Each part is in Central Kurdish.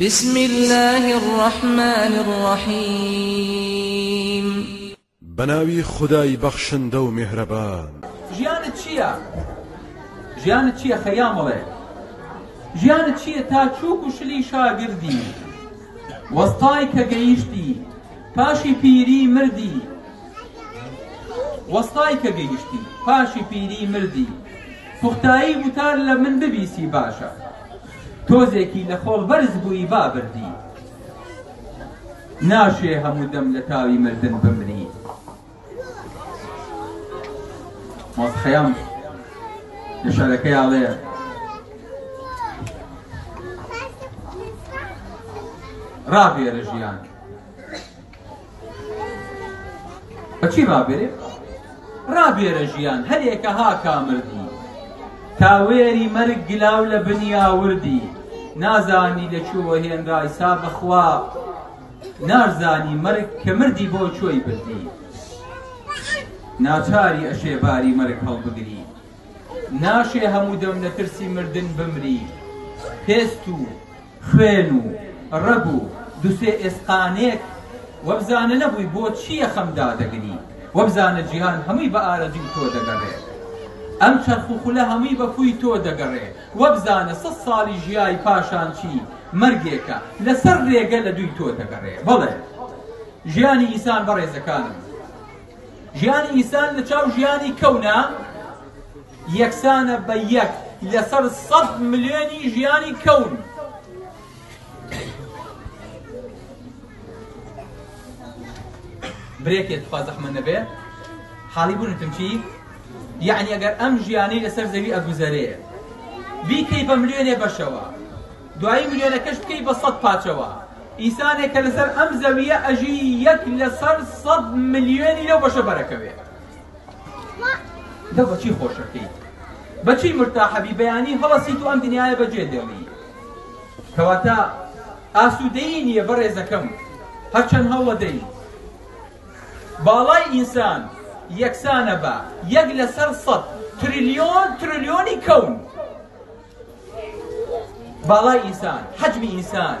بسم الله الرحمن الرحيم بناوي خداي بخشن دو مهربان جيانت چيا؟ جيانت چيا خيامله جيانت چيا تا چوك شلي شاگردي وستاي كگيشتي پاشي پيري مردي وستاي كگيشتي پاشي پيري مردي پختایی بوتار لە من ببیسی باشە تۆزێکی لە خۆڵ بەرز بووی بابردی ناشێ هەموو دەم لە تاوی مردن بمری مۆخەیەم لە شارەکەی ئاڵەیە ڕابێرە ژیان بەچی ڕابێرێ ڕابێرە ژیان هەرێکە هاکا مردی تاوێری مەرگ گلاو لە بنیاوردی نازانی لەچووە هێنرای سا بەخوا نارزانی مەرگ کە مردی بۆ چۆی بردی ناچاری ئەشێباری مەرگ هەڵبگری ناشێ هەموو دەم لە ترسی مردن بمری پێست و خوێن و ڕەبوو دوسێ ئێسقانێک وەبزانە نەبووی بۆ چییە خەمدا دەگری وەبزانە جیهان هەمووی بە ئارەجی تۆ دەگەڕێت ئەم چەرخوخولە هەمووی بەکوی تۆ دەگەڕێ وەبزانە سە ساڵی ژیای پاشان چی مرگێکە لەسەر ڕێگە لە دوی تۆ دەگەڕێ بڵێ ژیانی ئیسان بەڕێزەکانم ژیانی ئیسان لە چاو ژیانی کەونا یەکسانە بە یەک لەسەر سەد ملیۆنی ژیانی کەون برێکێت خوازەحمە نەبێ حاڵی بوونتم چی؟ یعنی ئەگەر ئەم ژیانەی لەسەر زەوی ئەگوزەرەیە بیکەی بە ملیۆنێ بەشەوە دوایی ملیۆنەکەش بکەی بە سەد پاچەوە ئینسانێک کە لەسەر ئەم زەویە ئەژی یەک لەسەر سەد ملیۆنی لەو بەشە بەرەکەوێت دە بەچی خۆشەکەی بەچی مرتاحەبی بەیانی هەڵەسی تو ئەم دنیاە بەجێ دێڵی کەواتە ئاسوودەی نییە بەڕێزەکەم هەرچەند هەوڵە دەی باڵای ئینسان یەکسانە بە یەک لەسەر سەد تریلیۆن تریلیۆنی کەون باڵای ئینسان حەجمی ئینسان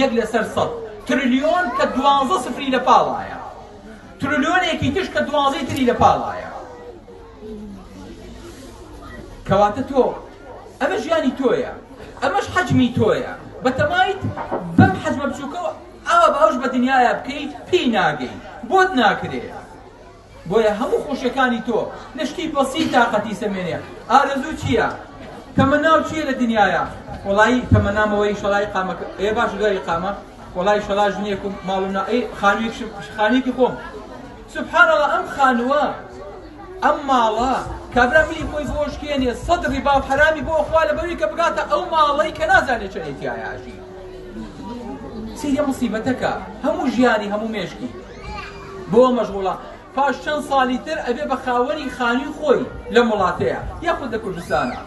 یەک لەسەر سەد تریلیۆن کە دوانزە سفری لە پاڵایە تریلیۆنێکی تش کە دوانزەی تری لە پاڵایە کەواتە تۆ ئەمە ژیانی تۆیە ئەمەش حەجمی تۆیە بەتەمایت بەم حەجمە بچووکەوە ئەوە باوش بە دنیاە بکەیت پێی ناگەیت بۆت ناکرێت بۆیە هەموو خۆشیەکانی تۆ لەشتی بەسی تااقەتی سەمێنێ ئارەزوو چییە؟ تەمەناو چیە لە دنیاە؟ وڵی تەمەنامەوەی شەڵای قامە ئێ باش داری قامە وڵی شەلاژ نیەکم ماڵونا ئەی خانویکی خۆم سبحانەوە ئەم خانووە ئەم ماڵە کابرا ملی خۆی بۆشکێنێ سەدڕی باو حرامی بۆ خوا لە بەوی کە بگاتە ئەو ماڵی کە نازانێت چە ئەتیایژی سیرە مصیبەتەکە هەموو ژیانی هەموو مێشکی بۆ مەژغوڵە پاش چەند ساڵی تر ئەبێ بە خاوەنی خانی خۆی لە وڵاتەیە یاخود لە کوردستانە